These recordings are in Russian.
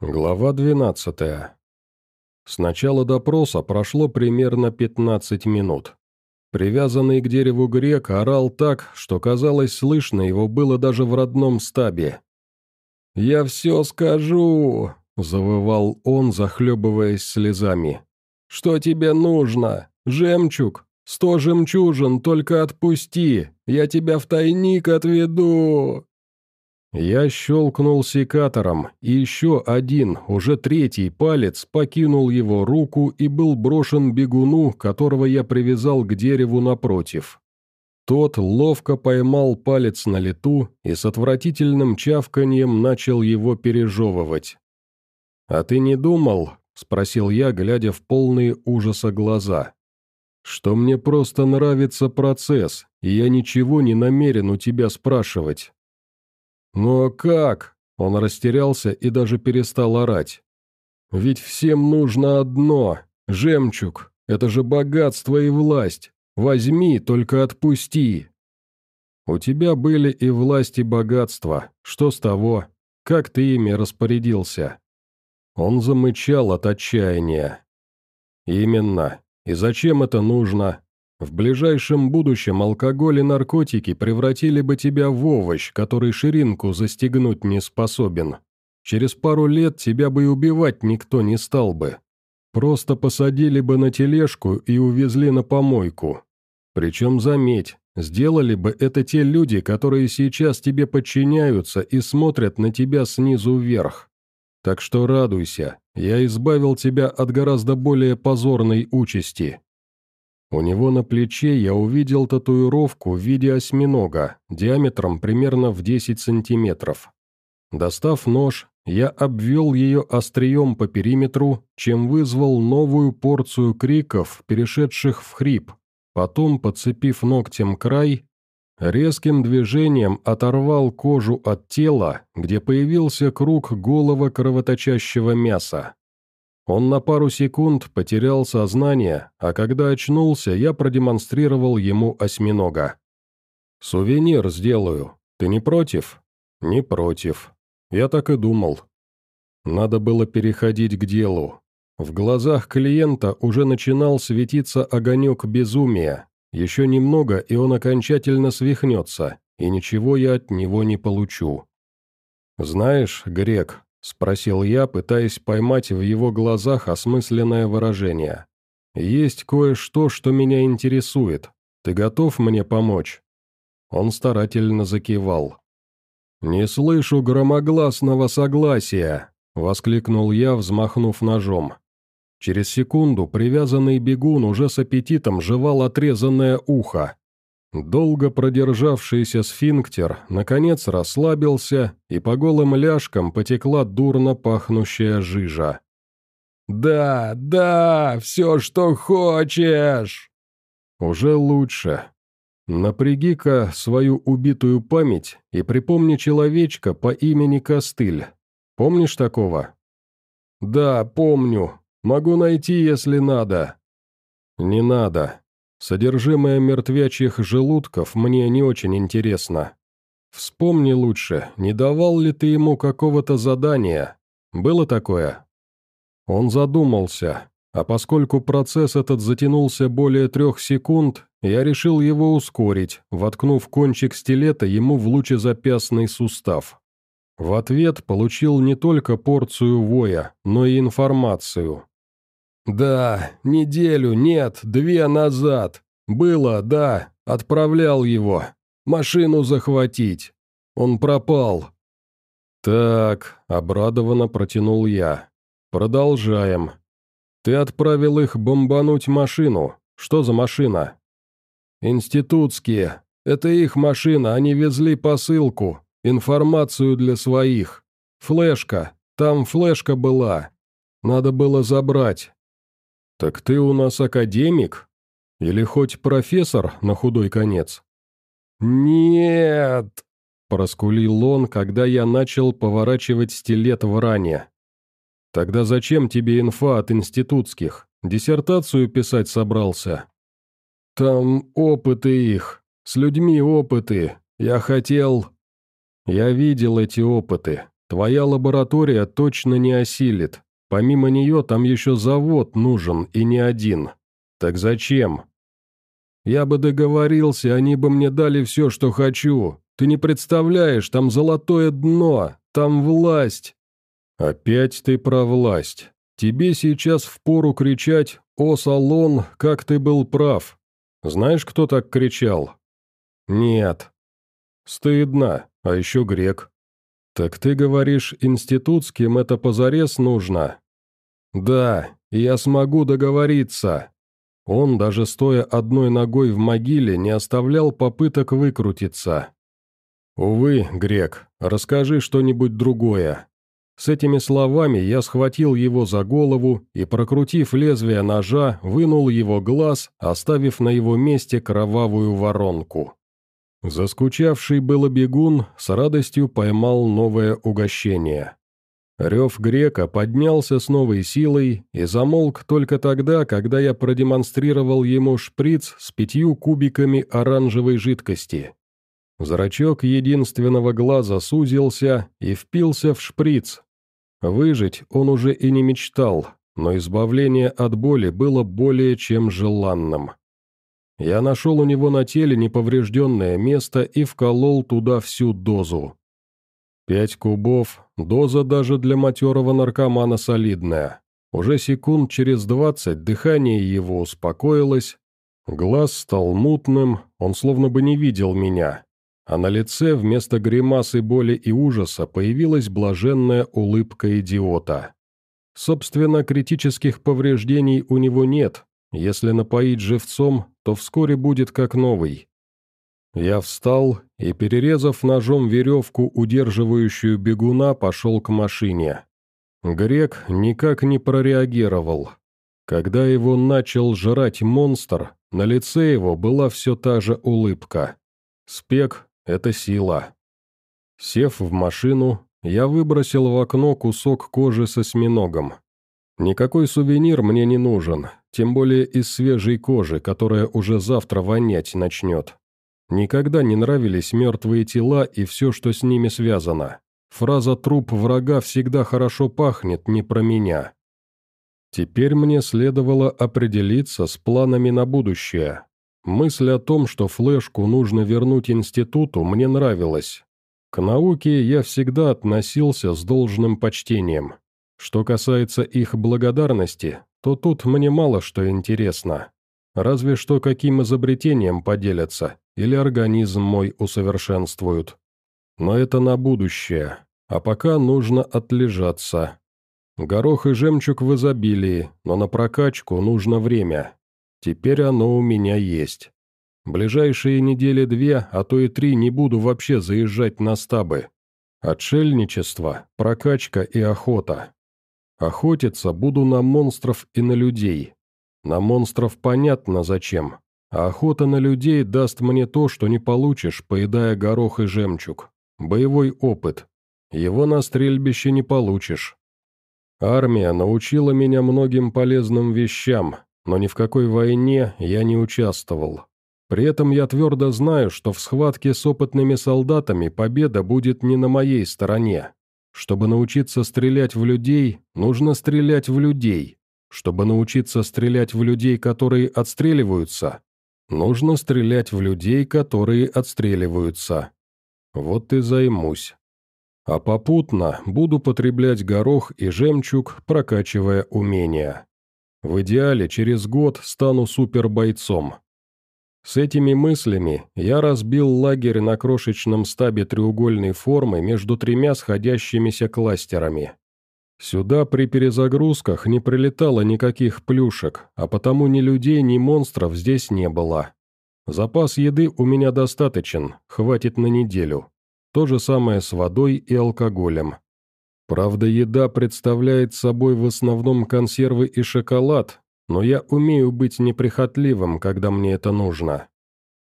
Глава 12. С начала допроса прошло примерно 15 минут. Привязанный к дереву грек орал так, что казалось слышно его было даже в родном стабе. «Я все скажу!» – завывал он, захлебываясь слезами. «Что тебе нужно? Жемчуг? Сто жемчужин, только отпусти! Я тебя в тайник отведу!» Я щелкнул секатором, и еще один, уже третий палец покинул его руку и был брошен бегуну, которого я привязал к дереву напротив. Тот ловко поймал палец на лету и с отвратительным чавканьем начал его пережевывать. «А ты не думал?» — спросил я, глядя в полные ужаса глаза. «Что мне просто нравится процесс, и я ничего не намерен у тебя спрашивать». «Ну а как?» Он растерялся и даже перестал орать. «Ведь всем нужно одно — жемчуг. Это же богатство и власть. Возьми, только отпусти». «У тебя были и власть, и богатство. Что с того? Как ты ими распорядился?» Он замычал от отчаяния. «Именно. И зачем это нужно? В ближайшем будущем алкоголь и наркотики превратили бы тебя в овощ, который ширинку застегнуть не способен. Через пару лет тебя бы и убивать никто не стал бы. Просто посадили бы на тележку и увезли на помойку. Причем, заметь, сделали бы это те люди, которые сейчас тебе подчиняются и смотрят на тебя снизу вверх. Так что радуйся, я избавил тебя от гораздо более позорной участи. У него на плече я увидел татуировку в виде осьминога, диаметром примерно в 10 сантиметров. Достав нож, я обвел ее острием по периметру, чем вызвал новую порцию криков, перешедших в хрип. Потом, подцепив ногтем край, резким движением оторвал кожу от тела, где появился круг голого кровоточащего мяса. Он на пару секунд потерял сознание, а когда очнулся, я продемонстрировал ему осьминога. «Сувенир сделаю. Ты не против?» «Не против. Я так и думал». Надо было переходить к делу. В глазах клиента уже начинал светиться огонек безумия. Еще немного, и он окончательно свихнется, и ничего я от него не получу. «Знаешь, Грек, — спросил я, пытаясь поймать в его глазах осмысленное выражение. «Есть кое-что, что меня интересует. Ты готов мне помочь?» Он старательно закивал. «Не слышу громогласного согласия!» — воскликнул я, взмахнув ножом. Через секунду привязанный бегун уже с аппетитом жевал отрезанное ухо. Долго продержавшийся сфинктер, наконец, расслабился, и по голым ляжкам потекла дурно пахнущая жижа. «Да, да, все, что хочешь!» «Уже лучше. Напряги-ка свою убитую память и припомни человечка по имени Костыль. Помнишь такого?» «Да, помню. Могу найти, если надо». «Не надо. Содержимое мертвячьих желудков мне не очень интересно. Вспомни лучше, не давал ли ты ему какого-то задания? Было такое?» Он задумался, а поскольку процесс этот затянулся более трех секунд, я решил его ускорить, воткнув кончик стилета ему в лучезапястный сустав. В ответ получил не только порцию воя, но и информацию. «Да, неделю, нет, две назад. Было, да, отправлял его. Машину захватить. Он пропал». «Так», — обрадованно протянул я. «Продолжаем. Ты отправил их бомбануть машину. Что за машина?» «Институтские. Это их машина, они везли посылку, информацию для своих. Флешка. Там флешка была. Надо было забрать. «Так ты у нас академик? Или хоть профессор на худой конец?» «Нет!» – проскулил он, когда я начал поворачивать стилет в ране. «Тогда зачем тебе инфа от институтских? Диссертацию писать собрался?» «Там опыты их, с людьми опыты. Я хотел...» «Я видел эти опыты. Твоя лаборатория точно не осилит. Помимо нее там еще завод нужен, и не один. Так зачем? Я бы договорился, они бы мне дали все, что хочу. Ты не представляешь, там золотое дно, там власть. Опять ты про власть. Тебе сейчас впору кричать «О, Салон, как ты был прав!» Знаешь, кто так кричал? Нет. Стыдно, а еще грек. Так ты говоришь, институтским это позарез нужно? Да, я смогу договориться. Он, даже стоя одной ногой в могиле, не оставлял попыток выкрутиться. «Увы, Грек, расскажи что-нибудь другое». С этими словами я схватил его за голову и, прокрутив лезвие ножа, вынул его глаз, оставив на его месте кровавую воронку. Заскучавший было бегун с радостью поймал новое угощение. Рев грека поднялся с новой силой и замолк только тогда, когда я продемонстрировал ему шприц с пятью кубиками оранжевой жидкости. Зрачок единственного глаза сузился и впился в шприц. Выжить он уже и не мечтал, но избавление от боли было более чем желанным. Я нашел у него на теле неповрежденное место и вколол туда всю дозу. Пять кубов, доза даже для матерого наркомана солидная. Уже секунд через двадцать дыхание его успокоилось, глаз стал мутным, он словно бы не видел меня, а на лице вместо гримасы боли и ужаса появилась блаженная улыбка идиота. Собственно, критических повреждений у него нет, если напоить живцом, то вскоре будет как новый. Я встал и, перерезав ножом веревку, удерживающую бегуна, пошел к машине. Грек никак не прореагировал. Когда его начал жрать монстр, на лице его была все та же улыбка. Спек — это сила. Сев в машину, я выбросил в окно кусок кожи со осьминогом. Никакой сувенир мне не нужен, тем более из свежей кожи, которая уже завтра вонять начнет. Никогда не нравились мертвые тела и все, что с ними связано. Фраза «труп врага всегда хорошо пахнет» не про меня. Теперь мне следовало определиться с планами на будущее. Мысль о том, что флешку нужно вернуть институту, мне нравилась. К науке я всегда относился с должным почтением. Что касается их благодарности, то тут мне мало что интересно. Разве что каким изобретением поделятся, или организм мой усовершенствуют. Но это на будущее, а пока нужно отлежаться. Горох и жемчуг в изобилии, но на прокачку нужно время. Теперь оно у меня есть. Ближайшие недели две, а то и три не буду вообще заезжать на стабы. Отшельничество, прокачка и охота. Охотиться буду на монстров и на людей. На монстров понятно зачем. А охота на людей даст мне то, что не получишь, поедая горох и жемчуг. Боевой опыт. Его на стрельбище не получишь. Армия научила меня многим полезным вещам, но ни в какой войне я не участвовал. При этом я твердо знаю, что в схватке с опытными солдатами победа будет не на моей стороне. Чтобы научиться стрелять в людей, нужно стрелять в людей. Чтобы научиться стрелять в людей, которые отстреливаются, Нужно стрелять в людей, которые отстреливаются. Вот и займусь. А попутно буду потреблять горох и жемчуг, прокачивая умения. В идеале через год стану супербойцом. С этими мыслями я разбил лагерь на крошечном стабе треугольной формы между тремя сходящимися кластерами. Сюда при перезагрузках не прилетало никаких плюшек, а потому ни людей, ни монстров здесь не было. Запас еды у меня достаточен, хватит на неделю. То же самое с водой и алкоголем. Правда, еда представляет собой в основном консервы и шоколад, но я умею быть неприхотливым, когда мне это нужно.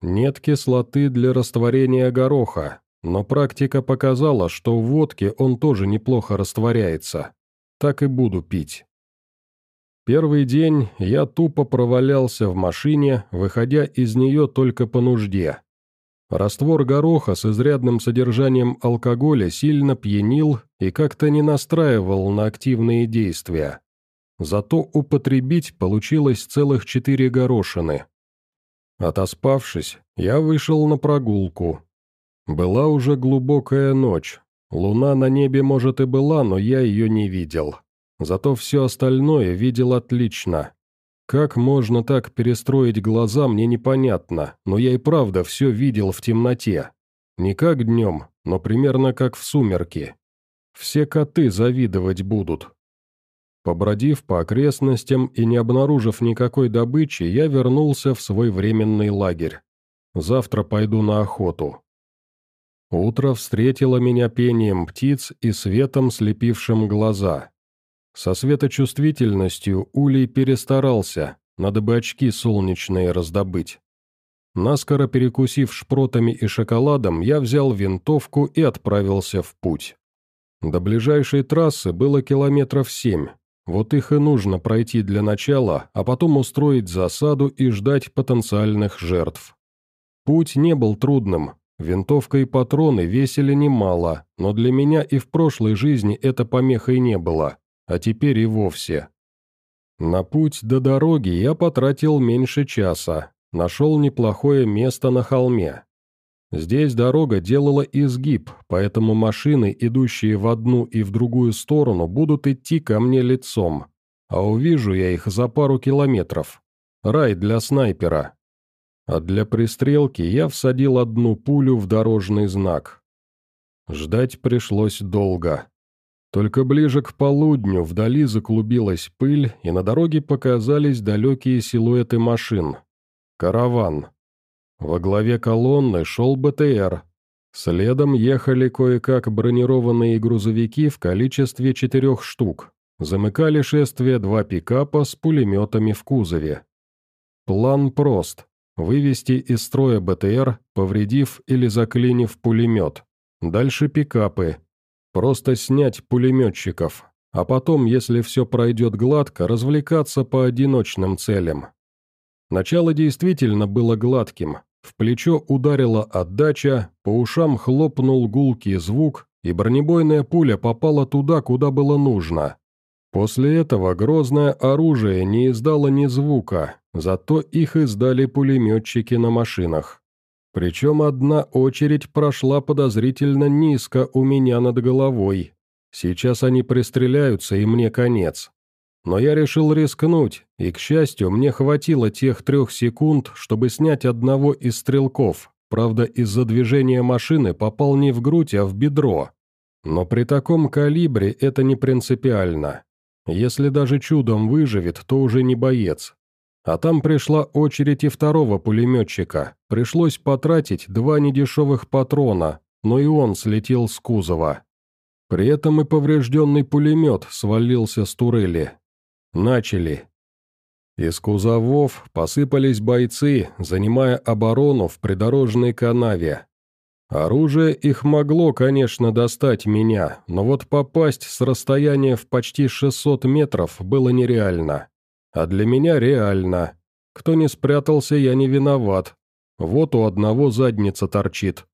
Нет кислоты для растворения гороха, но практика показала, что в водке он тоже неплохо растворяется. Так и буду пить. Первый день я тупо провалялся в машине, выходя из нее только по нужде. Раствор гороха с изрядным содержанием алкоголя сильно пьянил и как-то не настраивал на активные действия. Зато употребить получилось целых четыре горошины. Отоспавшись, я вышел на прогулку. Была уже глубокая ночь. Луна на небе, может, и была, но я ее не видел. Зато все остальное видел отлично. Как можно так перестроить глаза, мне непонятно, но я и правда все видел в темноте. Не как днем, но примерно как в сумерки. Все коты завидовать будут. Побродив по окрестностям и не обнаружив никакой добычи, я вернулся в свой временный лагерь. Завтра пойду на охоту. Утро встретило меня пением птиц и светом, слепившим глаза. Со светочувствительностью Улей перестарался, надо бы очки солнечные раздобыть. Наскоро перекусив шпротами и шоколадом, я взял винтовку и отправился в путь. До ближайшей трассы было километров семь. Вот их и нужно пройти для начала, а потом устроить засаду и ждать потенциальных жертв. Путь не был трудным, винтовка и патроны весили немало, но для меня и в прошлой жизни это помехой не было а теперь и вовсе. На путь до дороги я потратил меньше часа, нашел неплохое место на холме. Здесь дорога делала изгиб, поэтому машины, идущие в одну и в другую сторону, будут идти ко мне лицом, а увижу я их за пару километров. Рай для снайпера. А для пристрелки я всадил одну пулю в дорожный знак. Ждать пришлось долго. Только ближе к полудню вдали заклубилась пыль, и на дороге показались далекие силуэты машин. Караван. Во главе колонны шел БТР. Следом ехали кое-как бронированные грузовики в количестве четырех штук. Замыкали шествие два пикапа с пулеметами в кузове. План прост. Вывести из строя БТР, повредив или заклинив пулемет. Дальше пикапы, Просто снять пулеметчиков, а потом, если все пройдет гладко, развлекаться по одиночным целям. Начало действительно было гладким. В плечо ударила отдача, по ушам хлопнул гулкий звук, и бронебойная пуля попала туда, куда было нужно. После этого грозное оружие не издало ни звука, зато их издали пулеметчики на машинах. Причем одна очередь прошла подозрительно низко у меня над головой. Сейчас они пристреляются, и мне конец. Но я решил рискнуть, и, к счастью, мне хватило тех трех секунд, чтобы снять одного из стрелков. Правда, из-за движения машины попал не в грудь, а в бедро. Но при таком калибре это не принципиально. Если даже чудом выживет, то уже не боец. А там пришла очередь и второго пулеметчика. Пришлось потратить два недешевых патрона, но и он слетел с кузова. При этом и поврежденный пулемет свалился с турели. Начали. Из кузовов посыпались бойцы, занимая оборону в придорожной канаве. Оружие их могло, конечно, достать меня, но вот попасть с расстояния в почти 600 метров было нереально. А для меня реально. Кто не спрятался, я не виноват. Вот у одного задница торчит.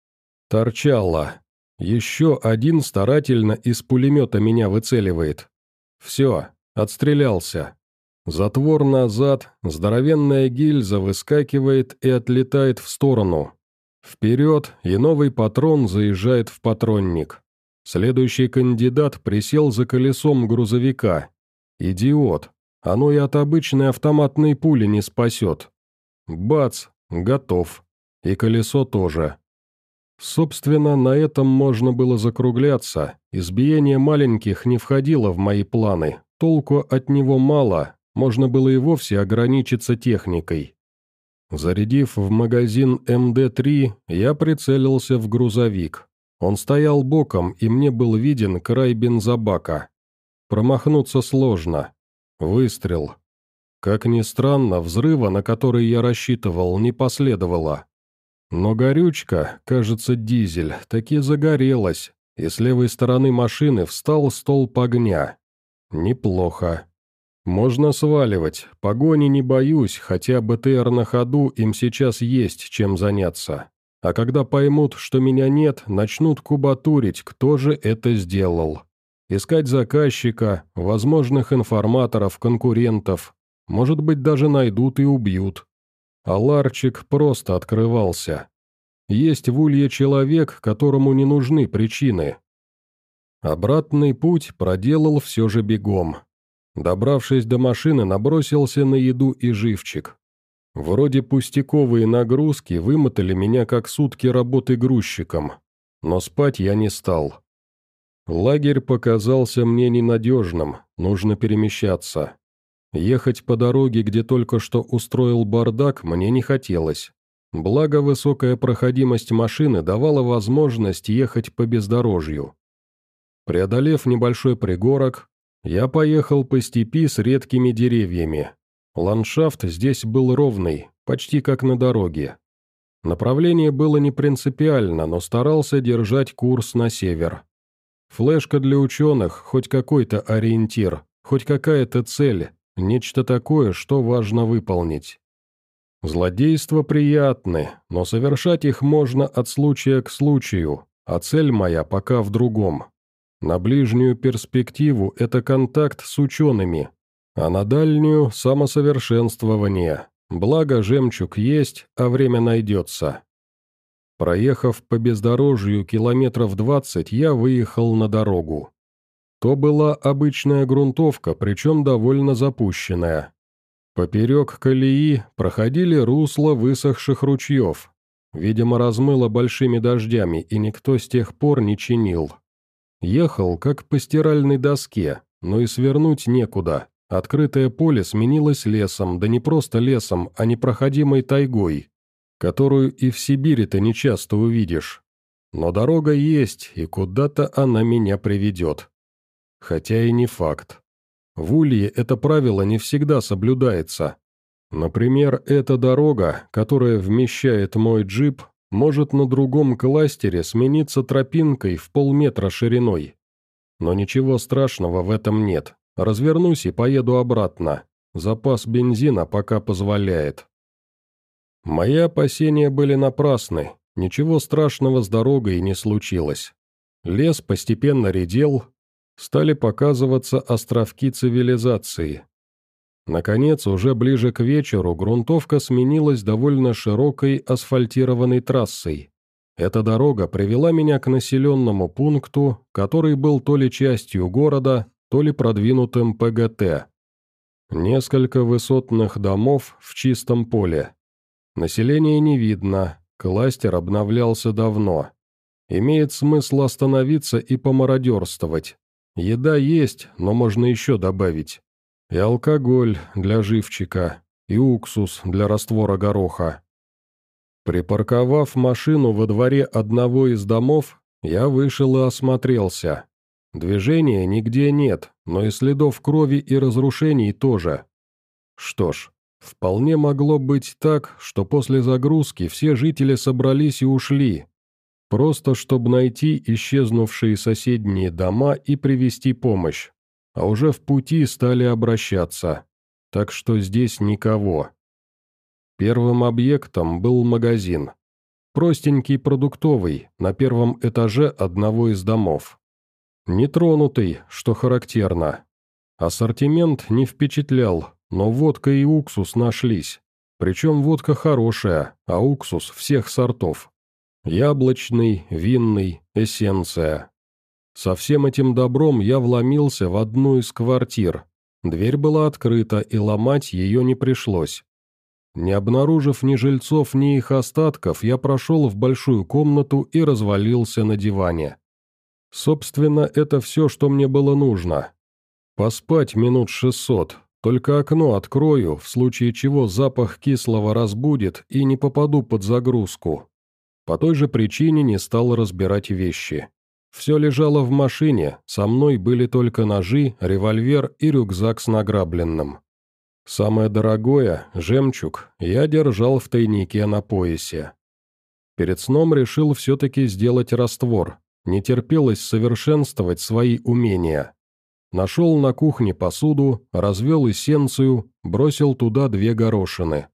Торчала. Еще один старательно из пулемета меня выцеливает. Все, отстрелялся. Затвор назад, здоровенная гильза выскакивает и отлетает в сторону. Вперед, и новый патрон заезжает в патронник. Следующий кандидат присел за колесом грузовика. Идиот. Оно и от обычной автоматной пули не спасет. Бац, готов. И колесо тоже. Собственно, на этом можно было закругляться. Избиение маленьких не входило в мои планы. Толку от него мало, можно было и вовсе ограничиться техникой. Зарядив в магазин МД-3, я прицелился в грузовик. Он стоял боком, и мне был виден край бензобака. Промахнуться сложно. Выстрел. Как ни странно, взрыва, на который я рассчитывал, не последовало. Но горючка, кажется, дизель, таки загорелась, и с левой стороны машины встал столб огня. Неплохо. Можно сваливать, погони не боюсь, хотя БТР на ходу им сейчас есть чем заняться. а когда поймут, что меня нет, начнут кубатурить, кто же это сделал. Искать заказчика, возможных информаторов, конкурентов, может быть, даже найдут и убьют. А ларчик просто открывался. Есть в улье человек, которому не нужны причины. Обратный путь проделал все же бегом. Добравшись до машины, набросился на еду и живчик. Вроде пустяковые нагрузки вымотали меня как сутки работы грузчиком, но спать я не стал. Лагерь показался мне ненадежным, нужно перемещаться. Ехать по дороге, где только что устроил бардак, мне не хотелось. Благо, высокая проходимость машины давала возможность ехать по бездорожью. Преодолев небольшой пригорок, я поехал по степи с редкими деревьями, Ландшафт здесь был ровный, почти как на дороге. Направление было не принципиально, но старался держать курс на север. Флешка для ученых, хоть какой-то ориентир, хоть какая-то цель, нечто такое, что важно выполнить. Злодейства приятны, но совершать их можно от случая к случаю, а цель моя пока в другом. На ближнюю перспективу это контакт с учеными, а на дальнюю – самосовершенствование. Благо, жемчуг есть, а время найдется. Проехав по бездорожью километров двадцать, я выехал на дорогу. То была обычная грунтовка, причем довольно запущенная. Поперек колеи проходили русла высохших ручьев. Видимо, размыло большими дождями, и никто с тех пор не чинил. Ехал, как по стиральной доске, но и свернуть некуда. Открытое поле сменилось лесом, да не просто лесом, а непроходимой тайгой, которую и в Сибири-то нечасто увидишь. Но дорога есть, и куда-то она меня приведет. Хотя и не факт. В Улье это правило не всегда соблюдается. Например, эта дорога, которая вмещает мой джип, может на другом кластере смениться тропинкой в полметра шириной. Но ничего страшного в этом нет. Развернусь и поеду обратно. Запас бензина пока позволяет. Мои опасения были напрасны. Ничего страшного с дорогой не случилось. Лес постепенно редел, стали показываться островки цивилизации. Наконец, уже ближе к вечеру, грунтовка сменилась довольно широкой асфальтированной трассой. Эта дорога привела меня к населенному пункту, который был то ли частью города, то ли продвинутым ПГТ. Несколько высотных домов в чистом поле. Населения не видно, кластер обновлялся давно. Имеет смысл остановиться и помародерствовать. Еда есть, но можно еще добавить. И алкоголь для живчика, и уксус для раствора гороха. Припарковав машину во дворе одного из домов, я вышел и осмотрелся. Движения нигде нет, но и следов крови и разрушений тоже. Что ж, вполне могло быть так, что после загрузки все жители собрались и ушли. Просто чтобы найти исчезнувшие соседние дома и привести помощь. А уже в пути стали обращаться. Так что здесь никого. Первым объектом был магазин. Простенький продуктовый, на первом этаже одного из домов. Нетронутый, что характерно. Ассортимент не впечатлял, но водка и уксус нашлись. Причем водка хорошая, а уксус всех сортов. Яблочный, винный, эссенция. Со всем этим добром я вломился в одну из квартир. Дверь была открыта, и ломать ее не пришлось. Не обнаружив ни жильцов, ни их остатков, я прошел в большую комнату и развалился на диване. Собственно, это все, что мне было нужно. Поспать минут шестьсот, только окно открою, в случае чего запах кислого разбудит и не попаду под загрузку. По той же причине не стал разбирать вещи. Все лежало в машине, со мной были только ножи, револьвер и рюкзак с награбленным. Самое дорогое, жемчуг, я держал в тайнике на поясе. Перед сном решил все-таки сделать раствор, не терпелось совершенствовать свои умения. Нашел на кухне посуду, развел эссенцию, бросил туда две горошины.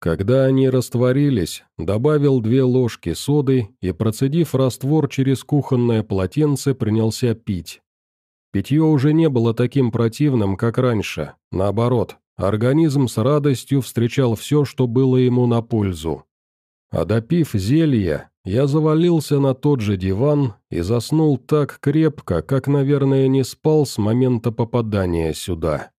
Когда они растворились, добавил две ложки соды и, процедив раствор через кухонное полотенце, принялся пить. Питье уже не было таким противным, как раньше. Наоборот, организм с радостью встречал все, что было ему на пользу. А допив зелье, я завалился на тот же диван и заснул так крепко, как, наверное, не спал с момента попадания сюда.